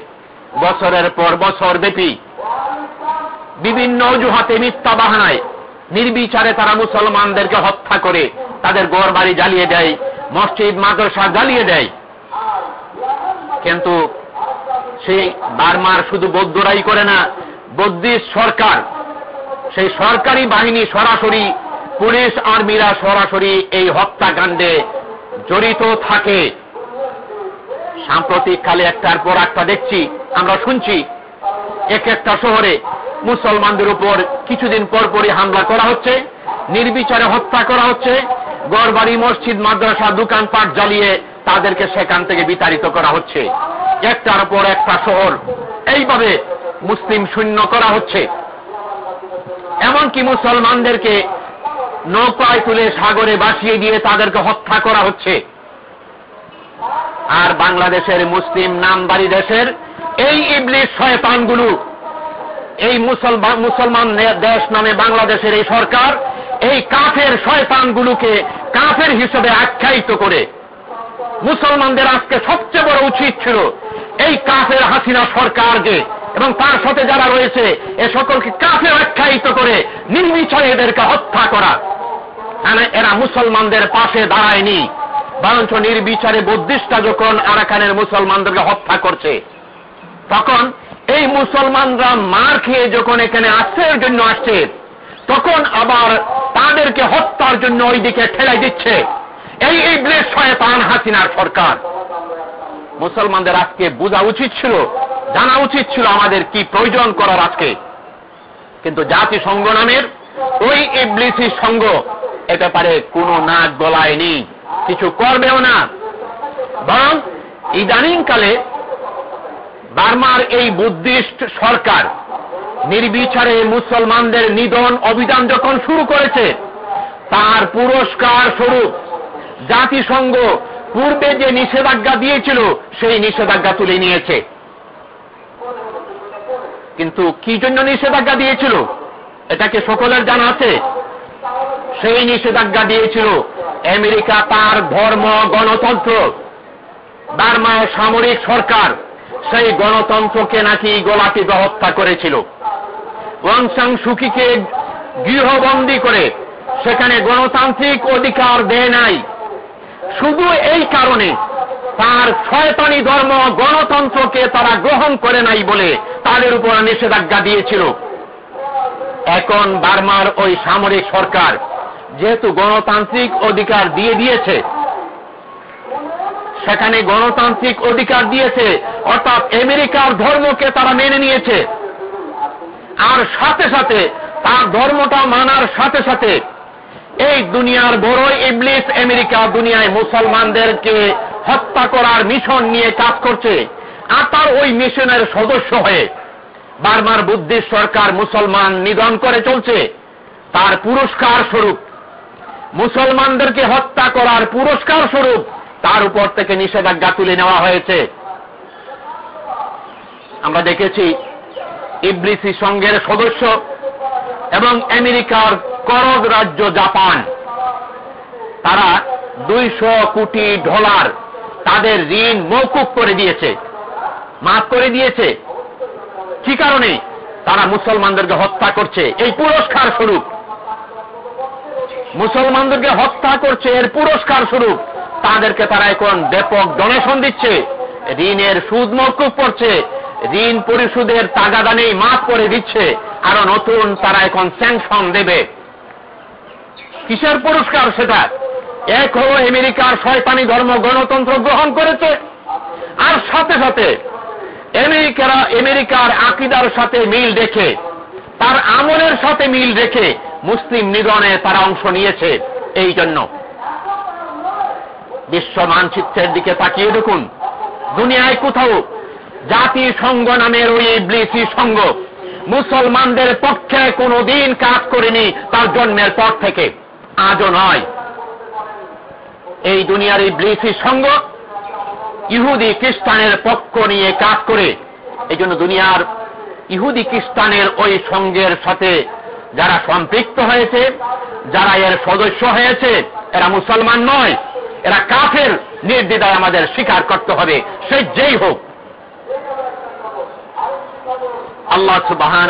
[SPEAKER 1] বছরের পর বছর ব্যাপী বিভিন্ন অজুহাতে মিথ্যা বাহানায় নির্বিচারে তারা মুসলমানদেরকে হত্যা করে তাদের গড় বাড়ি জ্বালিয়ে দেয়, মসজিদ, মাদ্রাসা জ্বালিয়ে দেয়। কিন্তু সেই বার্মার শুধু বৌদ্ধরাই করে না, বৌদ্ধিস্ট সরকার, সেই সরকারি বাহিনী সরাসরি পুলিশ আর্মিরা সরাসরি এই হত্যাকাণ্ডে জড়িত থাকে। সাম্প্রতিক কালে একটার পর একটা দেখছি, আমরা শুনছি, এক একটা শহরে মুসলমানদের উপর কিছুদিন পর পরই হামলা করা হচ্ছে, নির্বিচারে হত্যা করা হচ্ছে, গড়বাড়ি মসজিদ, মাদ্রাসা, দোকানপাট জ্বালিয়ে তাদেরকে সেখান থেকে বিতাড়িত করা হচ্ছে। একটার পর একটা শহর, এইভাবে মুসলিম শূন্য করা হচ্ছে। এমনকি মুসলমানদেরকে নৌকায় তুলে সাগরে বাসিয়ে দিয়ে তাদেরকে হত্যা করা হচ্ছে। আর বাংলাদেশের মুসলিম নামবাড়ি দেশের এই ইবলিশ শয়তানগুলো, এই মুসলমান মুসলমান দেশ নামে বাংলাদেশের এই সরকার এই কাফের শয়তানগুলোকে কাফের হিসেবে আখ্যায়িত করে। মুসলমানদের আজকে সবচেয়ে বড় উচিত ছিল এই কাফের হাসিনা সরকারকে এবং তার সাথে যারা রয়েছে, এ সকলকে কাফের আখ্যায়িত করে নির্বিচারে এদেরকে হত্যা করা। এরা মুসলমানদের পাশে দাঁড়ায়নি, বরঞ্চ নির্বিচারে বুদ্ধিস্টটা যখন আরাকানের মুসলমানদেরকে হত্যা করছে, তখন এই মুসলমানরা মার খেয়ে যখন এখানে আশ্রয়ের জন্য আসছে, তখন আবার তাদেরকে হত্যার জন্য ওই দিকে ঠেলাই দিচ্ছে। এই এই ব্লেস শয়তান হাসিনার সরকার। মুসলমানদের আজকে বোঝা উচিত ছিল জানা উচিত ছিল আমাদের কি প্রয়োজন করার আজকে। কিন্তু জাতিসংঘ নামের ওই ইবলিসি সঙ্গ এ ব্যাপারে কোনো নাক গলায় নেই কিছু করবেও না। বরং ইদানিংকালে বার্মার এই বুদ্ধিস্ট সরকার নির্বিচারে মুসলমানদের নিধন অভিযান যখন শুরু করেছে, তার পুরস্কার স্বরূপ জাতিসংঘ পূর্বে যে নিষেধাজ্ঞা দিয়েছিল, সেই নিষেধাজ্ঞা তুলে নিয়েছে। কিন্তু কি জন্য নিষেধাজ্ঞা দিয়েছিল? এটাকে সকলের জানা আছে। সেই নিষেধাজ্ঞা দিয়েছিল আমেরিকা তার ধর্ম, গণতন্ত্র। বার্মায় সামরিক সরকার সেই গণতন্ত্রকে নাকি গোলাপিতে হত্যা করেছিল। ওয়াংসাং সুকিকে গৃহবন্দী করে সেখানে গণতান্ত্রিক অধিকার দেয় নাই। শুধু এই কারণে তার শয়তানি ধর্ম গণতন্ত্রকে তারা গ্রহণ করে নাই বলে তাদের উপর নিষেধাজ্ঞা দিয়েছিল। এখন বার্মার ওই সামরিক সরকার যেহেতু গণতান্ত্রিক অধিকার দিয়ে দিয়েছে, সেখানে গণতান্ত্রিক অধিকার দিয়েছে, অর্থাৎ আমেরিকার ধর্মকে তারা মেনে নিয়েছে। আর সাথে সাথে তার ধর্মটা মানার সাথে সাথে এই দুনিয়ার বড় ইবলিস আমেরিকা দুনিয়ায় মুসলমানদেরকে হত্যা করার মিশন নিয়ে কাজ করছে। আর তার ওই মিশনের সদস্য হয়ে বারবার বুদ্ধিস্ট সরকার মুসলমান নিধন করে চলছে। তার পুরস্কার স্বরূপ। মুসলমানদেরকে হত্যা করার পুরস্কার স্বরূপ তার উপর থেকে নিষেধাজ্ঞা তুলে নেওয়া হয়েছে। আমরা দেখেছি ইব্রিসি সংঘের সদস্য এবং আমেরিকার করদ রাজ্য জাপান। তারা দুইশো কোটি ডলার তাদের ঋণ মৌকুব করে দিয়েছে, মাফ করে দিয়েছে। কি কারণে? তারা মুসলমানদেরকে হত্যা করছে, এই পুরস্কার স্বরূপ। মুসলমানদেরকে হত্যা করছে, এর পুরস্কার স্বরূপ। তাদেরকে তারা এখন ব্যাপক ডোনেশন দিচ্ছে, ঋণের সুদ মৌকুব করছে, ঋণ পরিশোধের তাগাদা নেই, মাফ করে দিচ্ছে আরও নতুন তারা এখন স্যাংশন দেবে। কিসের পুরস্কার সেটা? এক হল আমেরিকার শয়তানি ধর্ম গণতন্ত্র গ্রহণ করেছে, আর সাথে সাথে আমেরিকারা আমেরিকার আকিদার সাথে মিল রেখে, তার আমলের সাথে মিল রেখে মুসলিম নিধনে তারা অংশ নিয়েছে এই জন্য। বিশ্ব মানচিত্রের দিকে তাকিয়ে দেখুন। দুনিয়ায় কোথাও জাতিসংঘ নামের ওই ব্লিসি সংঘ মুসলমানদের পক্ষে কোনো দিন কাজ করেনি তার জন্মের পর থেকে। আজও নয়। এই দুনিয়ার এই ব্লিসি সংঘ ইহুদি খ্রিস্টানের পক্ষ নিয়ে কাজ করে। এই জন্য দুনিয়ার ইহুদি খ্রিস্টানের ওই সঙ্গের সাথে যারা সম্পৃক্ত হয়েছে, যারা এর সদস্য হয়েছে, এরা মুসলমান নয়, এরা কাফের নির্দ্বিধায় আমাদের স্বীকার করতে হবে, সে যেই হোক। আল্লাহ সুবাহান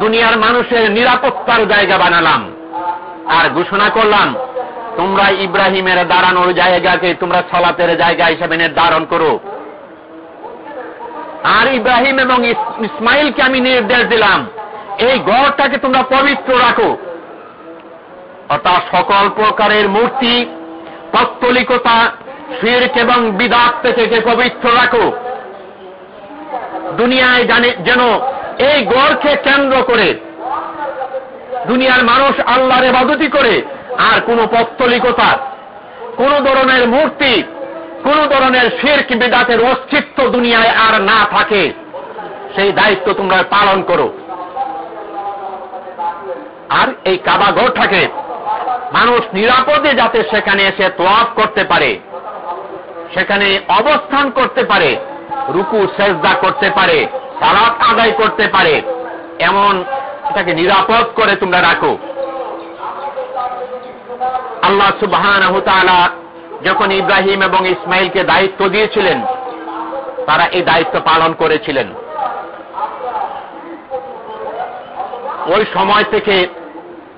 [SPEAKER 1] দুনিয়ার মানুষের নিরাপত্তার জায়গা বানালাম। আর ঘোষণা করলাম, তোমরা ইব্রাহিমের দাঁড়ানোর জায়গাকে তোমরা সলাতের জায়গা হিসাবে নির্ধারণ করো। আর ইব্রাহিম এবং ইসমাইলকে আমি নির্দেশ দিলাম, এই গড়টাকে তোমরা পবিত্র রাখো। অর্থাৎ সকল প্রকারের মূর্তি, পত্তলিকতা, শির্ক এবং বিদাত থেকে পবিত্র রাখো। দুনিয়ায় যেন এই গড়কে কেন্দ্র করে দুনিয়ার মানুষ আল্লাহর এবাদতি করে, আর কোন পত্তলিকতা, কোন ধরনের মূর্তি, কোন ধরনের শেরক, বিদাতের অস্তিত্ব দুনিয়ায় আর না থাকে। সেই দায়িত্ব তোমরা পালন করো। আর এই কাবাঘরটাকে মানুষ নিরাপদে যাতে সেখানে এসে তোয়াফ করতে পারে, সেখানে অবস্থান করতে পারে, রুকু, সেজদা করতে পারে সালাত আদায় করতে পারে। এমন এটাকে নিরাপদ করে তোমরা রাখো। আল্লাহ সুবাহ যখন ইব্রাহিম এবং ইসমাইলকে দায়িত্ব দিয়েছিলেন, তারা এই দায়িত্ব পালন করেছিলেন। ওই সময় থেকে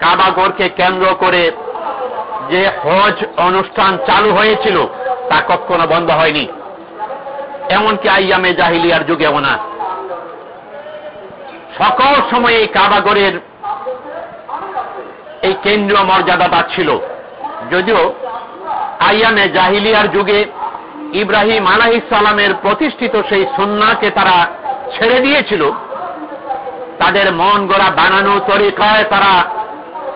[SPEAKER 1] কাবাগরকে কেন্দ্র করে যে হজ অনুষ্ঠান চালু হয়েছিল, তা কখনো বন্ধ হয়নি। এমনকি আইয়ামে জাহিলিয়ার যুগেও না। সকল সময়ে এই কাবাগরের এই কেন্দ্রীয় মর্যাদাটা ছিল। যদিও আইয়ামে জাহিলিয়ার যুগে ইব্রাহিম আলাহি সালামের প্রতিষ্ঠিত সেই সন্নাকে তারা ছেড়ে দিয়েছিল। তাদের মন গড়া বানানো তরিকায় তারা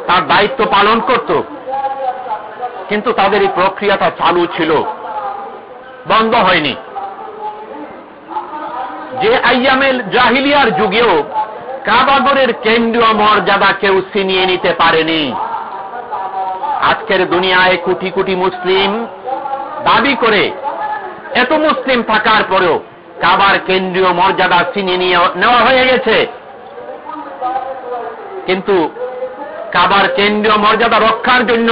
[SPEAKER 1] তার দায়িত্ব পালন করত। কিন্তু তাদের এই প্রক্রিয়াটা চালু ছিল। বন্ধ হয়নি। যে আইয়ামেল জাহিলিয়ার যুগেও কাবাগরের কেন্দ্রীয় মর্যাদা কেউ ছিনিয়ে নিতে পারেনি। আজকের দুনিয়ায় কোটি কোটি মুসলিম দাবি করে এত মুসলিম থাকার পরেও কাবার কেন্দ্রীয় মর্যাদা ছিনিয়ে নিয়ে নেওয়া হয়ে গেছে। কিন্তু কাবার কেন্দ্রীয় মর্যাদা রক্ষার জন্য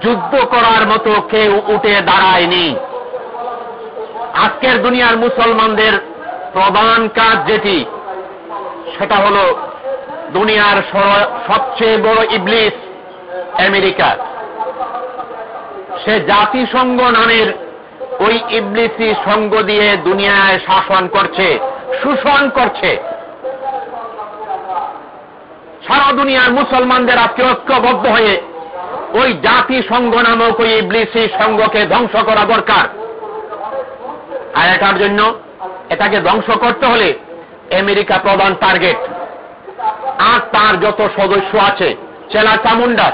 [SPEAKER 1] যুদ্ধ করার মতো কেউ উঠে দাঁড়ায়নি। আজকের দুনিয়ার মুসলমানদের প্রধান কাজ যেটি সেটা হল দুনিয়ার সবচেয়ে বড় ইবলিস আমেরিকা। সে জাতিসংঘ নামের ওই ইবলিসি সঙ্গ দিয়ে দুনিয়ায় শাসন করছে, শোষণ করছে। সারা দুনিয়ার মুসলমানদের আজকে ঐক্যবদ্ধ হয়ে ওই জাতিসংঘ নামক ওই ইবলিসি সঙ্গকে ধ্বংস করা দরকার। আর এটার জন্য এটাকে ধ্বংস করতে হলে আমেরিকা প্রধান টার্গেট। আর তার যত সদস্য আছে চেলা চামুন্ডা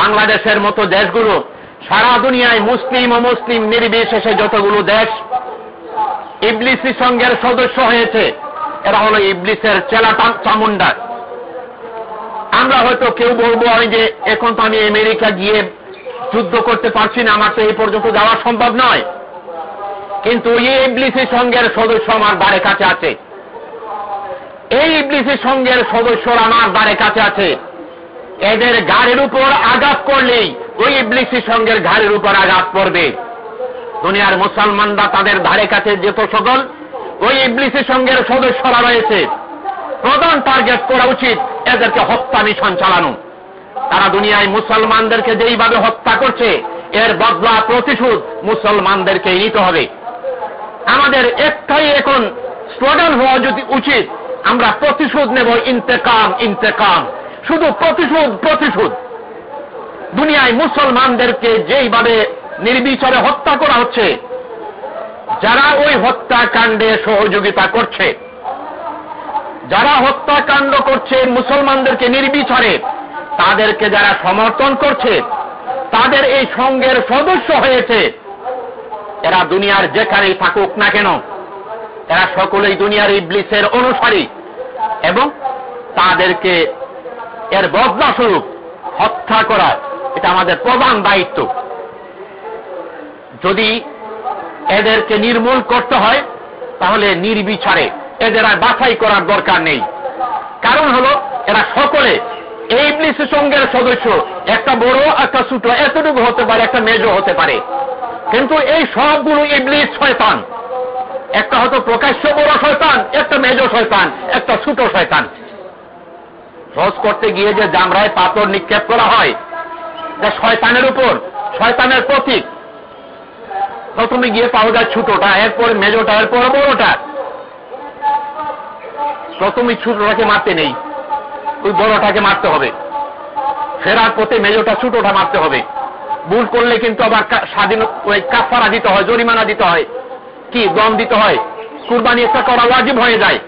[SPEAKER 1] বাংলাদেশের মতো দেশগুলো, সারা দুনিয়ায় মুসলিম ও মুসলিম নির্বিশেষে যতগুলো দেশ ইবলিসি সঙ্গের সদস্য হয়েছে, এরা হলো ইবলিসের চেলা চামুন্ডা আমরা হয়তো কেউ বলব, আমি যে এখন তো আমি আমেরিকা গিয়ে যুদ্ধ করতে পারছি না, আমার তো এই পর্যন্ত যাওয়া সম্ভব নয়। কিন্তু এই ইবলিসি সংঘের সদস্য আমার দ্বারে কাছে আছে। এই ইবলিসি সঙ্গের সদস্যরা আমার দ্বারে কাছে আছে। এদের ঘাড়ের উপর আঘাত করলেই ওই ইবলিসি সঙ্গের ঘাড়ের উপর আঘাত পড়বে। দুনিয়ার মুসলমানরা তাদের ধারে কাছে যেত সকল ওই ইবলিসি সঙ্গের সদস্যরা রয়েছে। প্রধান টার্গেট করা উচিত এদেরকে হত্যা মিশন চালানো। তারা দুনিয়ায় মুসলমানদেরকে যেইভাবে হত্যা করছে, এর বদলা প্রতিশোধ মুসলমানদেরকে নিতে হবে। আমাদের একটাই এখন স্লোগান হওয়া যদি উচিত আমরা প্রতিশোধ নেব ইন্তেকাম ইন্তেকাম। শুধু প্রতিশোধ প্রতিশোধ। দুনিয়ায় মুসলমানদেরকে যেইভাবে নির্বিচারে হত্যা করা হচ্ছে, যারা ওই হত্যাকাণ্ডে সহযোগিতা করছে, যারা হত্যাকাণ্ড করছে মুসলমানদেরকে নির্বিচারে, তাদেরকে যারা সমর্থন করছে, তাদের এই সঙ্গের সদস্য হয়েছে। এরা দুনিয়ার যেখানেই থাকুক না কেন, এরা সকলেই দুনিয়ার ইবলিসের অনুসারী। এবং তাদেরকে এর বদলাস্বরূপ হত্যা করা, এটা আমাদের প্রধান দায়িত্ব। যদি এদেরকে নির্মূল করতে হয়, তাহলে নির্বিচারে এদের আর বাছাই করার দরকার নেই। কারণ হলো, এরা সকলে এই ইবলিস সঙ্গের সদস্য। একটা বড়, একটা ছোট, এতটুকু হতে পারে, একটা মেজো হতে পারে। কিন্তু এই সবগুলো ইবলিস, শয়তান। একটা হয়তো প্রকাশ্য বড় শয়তান, একটা মেজো শয়তান, একটা ছোট শয়তান। সহজ করতে গিয়ে যে জামরায় পাথর নিক্ষেপ করা হয় যা শয়তানের উপর, শয়তানের প্রতীক। প্রথমে গিয়ে পাওয়া যায় ছোটটা, এরপরে মেজোটা, এরপর বড়টা। প্রথমে ছোটটাকে মারতে নেই, ওই বড়টাকে মারতে হবে। ফেরার পথে মেজোটা ছোটটা মারতে হবে। ভুল করলে কিন্তু আবার স্বাধীন, ওই কাফারা দিতে হয়, জরিমানা দিতে হয়। কি দম দিতে হয়? কুরবানি একটা করা ওয়াজিব হয়ে যায়।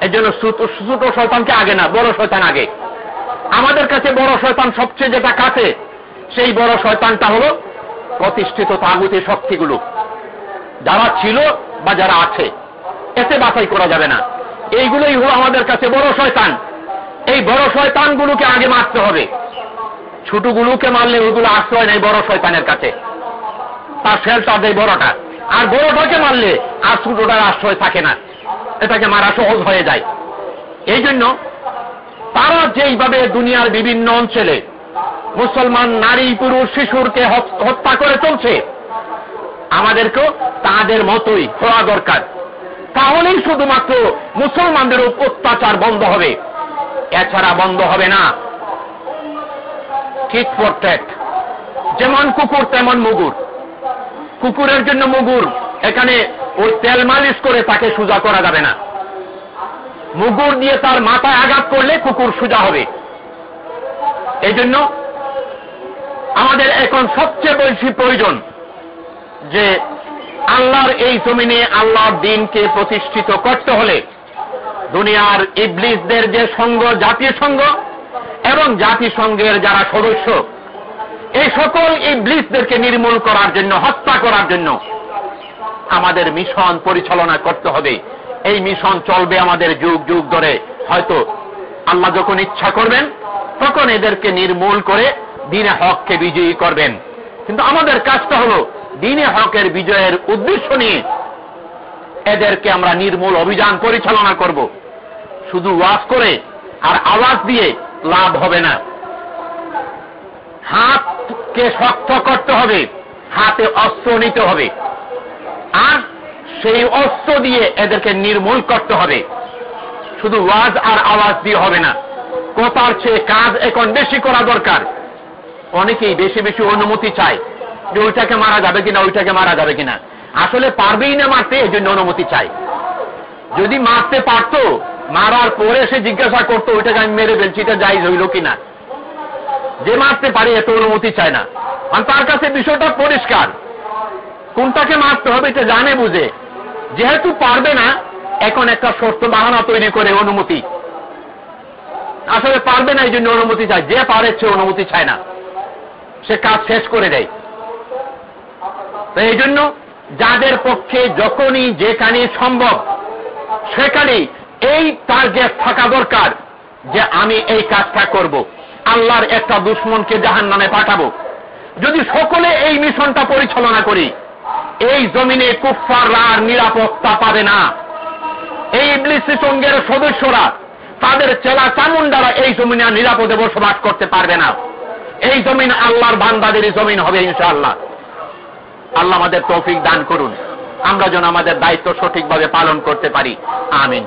[SPEAKER 1] এর জন্য ছোট শয়তানকে আগে না, বড় শয়তান আগে। আমাদের কাছে বড় শয়তান সবচেয়ে যেটা কাছে, সেই বড় শয়তানটা হলো প্রতিষ্ঠিত তাগুতি শক্তিগুলো। যারা ছিল বা যারা আছে, এতে বাছাই করা যাবে না। এইগুলোই হলো আমাদের কাছে বড় শয়তান। এই বড় শয়তানগুলোকে আগে মারতে হবে। ছোটগুলোকে মারলে ওইগুলো আশ্রয় নেই বড় শয়তানের কাছে। তার শেলটা দেয় বড়টা। আর বড়টাকে মারলে আর ছোটটার আশ্রয় থাকে না। এটাকে মারা সহজ হয়ে যায়। এই জন্য তারা যেইভাবে দুনিয়ার বিভিন্ন অঞ্চলে মুসলমান নারী, পুরুষ, শিশুরকে হত্যা করে চলছে, আমাদেরকেও তাদের মতোই হওয়া দরকার। তাহলেই শুধুমাত্র মুসলমানদের অত্যাচার বন্ধ হবে। এছাড়া বন্ধ হবে না। কিট ফর যেমন কুকুর, তেমন মুগুর। কুকুরের জন্য মুগুর। এখানে ওই তেল মালিশ করে তাকে সোজা করা যাবে না। মুগুর দিয়ে তার মাথায় আঘাত করলে কুকুর সোজা হবে। এই জন্য আমাদের এখন সবচেয়ে বেশি প্রয়োজন যে আল্লাহর এই জমিনে আল্লাহর দিনকে প্রতিষ্ঠিত করতে হলে দুনিয়ার ইবলিসদের যে সঙ্গ জাতীয় সংঘ এবং জাতিসংঘের যারা সদস্য এই সকল ইবলিসদেরকে নির্মূল করার জন্য, হত্যা করার জন্য আমাদের মিশন পরিচালনা করতে হবে। এই মিশন চলবে আমাদের যুগ যুগ ধরে। হয়তো আল্লাহ যখন ইচ্ছা করবেন, তখন এদেরকে নির্মূল করে দিনে হককে বিজয়ী করবেন। কিন্তু আমাদের কাজটা হলো দিনে হকের বিজয়ের উদ্দেশ্য নিয়ে এদেরকে আমরা নির্মূল অভিযান পরিচালনা করব। শুধু ওয়াজ করে আর আওয়াজ দিয়ে লাভ হবে না। হাতকে শক্ত করতে হবে, হাতে অস্ত্র নিতে হবে। আর সেই অস্ত্র দিয়ে এদেরকে নির্মূল করতে হবে। শুধু ওয়াজ আর আওয়াজ দিয়ে হবে না কথার চেয়ে কাজ এখন বেশি করা দরকার। অনেকেই বেশি বেশি অনুমতি চায় যে ওইটাকে মারা যাবে কিনা, ওইটাকে মারা যাবে কিনা। আসলে পারবেই না মারতে, এই জন্য অনুমতি চাই যদি মারতে পারতো, মারার পরে সে জিজ্ঞাসা করতো, ওইটাকে আমি মেরে ফেলছি, এটা যাই হইল কিনা? যে মারতে পারে এত অনুমতি চায় না। আর তার কাছে বিষয়টা পরিষ্কার। কোনটাকে মারতে হবে এটা জানে বুঝে। যেহেতু পারবে না, এখন একটা শর্ত বাহানা তৈরি করে অনুমতি। আসলে পারবে না এই জন্য অনুমতি চায়। যে পারে সে অনুমতি চায় না। সে কাজ শেষ করে দেয়। তো এই জন্য যাদের পক্ষে যখনই যেখানে সম্ভব, সেখানেই এই টার্গেট থাকা দরকার যে আমি এই কাজটা করব। আল্লাহর একটা দুশ্মনকে জাহান নামে পাঠাবো। যদি সকলে এই মিশনটা পরিচালনা করি, এই জমিনে কুফাররা আর নিরাপত্তা পাবে না। এই ইবলিস সঙ্গের সদস্যরা, তাদের চেলা চামুন্ডারা এই জমিনে আর নিরাপদে বসবাস করতে পারবে না। এই জমিন আল্লাহর বান্দাদেরই জমিন হবে ইনশাআল্লাহ। আল্লাহ আমাদের তৌফিক দান করুন। আমরা যেন আমাদের দায়িত্ব সঠিকভাবে পালন করতে পারি। আমিন।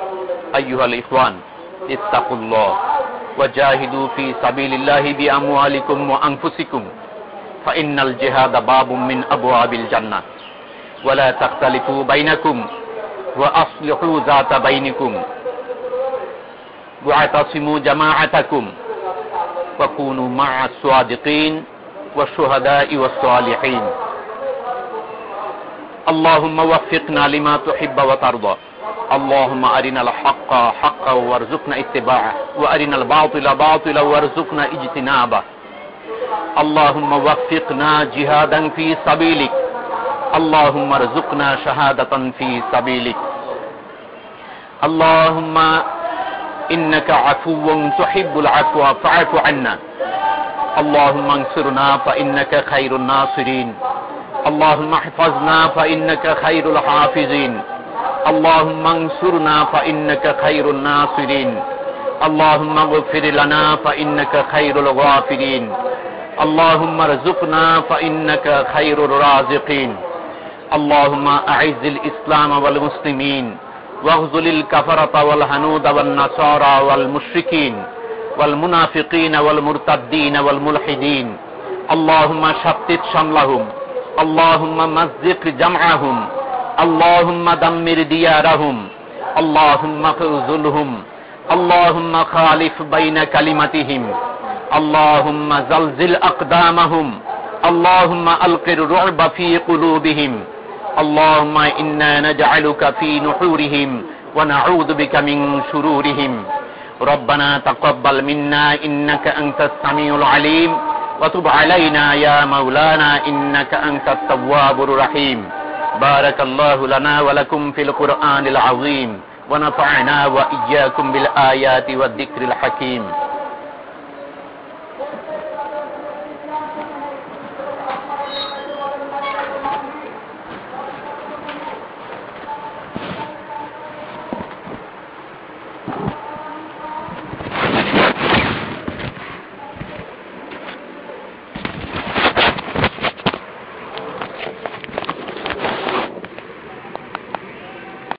[SPEAKER 1] أيها الإخوان اتقوا الله وجاهدوا في سبيل الله بأموالكم وأنفسكم فإن الجهاد باب من أبواب الجنة. ولا تختلفوا بينكم وأصلحوا ذات بينكم. واعتصموا جماعتكم وكونوا مع الصادقين والشهداء والصالحين. اللهم وفقنا لما تحب وترضى. اللهم أرنا الحق حقا وارزقنا اتباعه وأرنا الباطل باطلا وارزقنا اجتنابه. اللهم وفقنا جهادا في سبيلك اللهم ارزقنا شهادة في سبيلك. اللهم إنك عفو تحب العفو فاعف عنا. اللهم انصرنا فإنك خير الناصرين. اللهم احفظنا فإنك خير الحافظين. اللهم انصرنا فإنك خير الناصرين اللهم اغفر لنا فإنك خير الغافرين اللهم ارزقنا فإنك خير الرازقين اللهم أعز الإسلام والمسلمين واغزل الكفرة والهنود والنصارى والمشركين والمنافقين والمرتدين والملحدين اللهم شتت شملهم اللهم مزق جمعهم اللهم دمر ديارهم اللهم خذلهم اللهم خالف بين كلمتهم اللهم زلزل أقدامهم اللهم ألق الرعب في قلوبهم اللهم إنا نجعلك في نحورهم ونعوذ بك من شرورهم ربنا تقبل منا إنك أنت السميع العليم وتب علينا يا مولانا إنك أنت التواب الرحيم بارك الله لنا ولكم في القرآن العظيم ونفعنا وإياكم بالآيات والذكر الحكيم.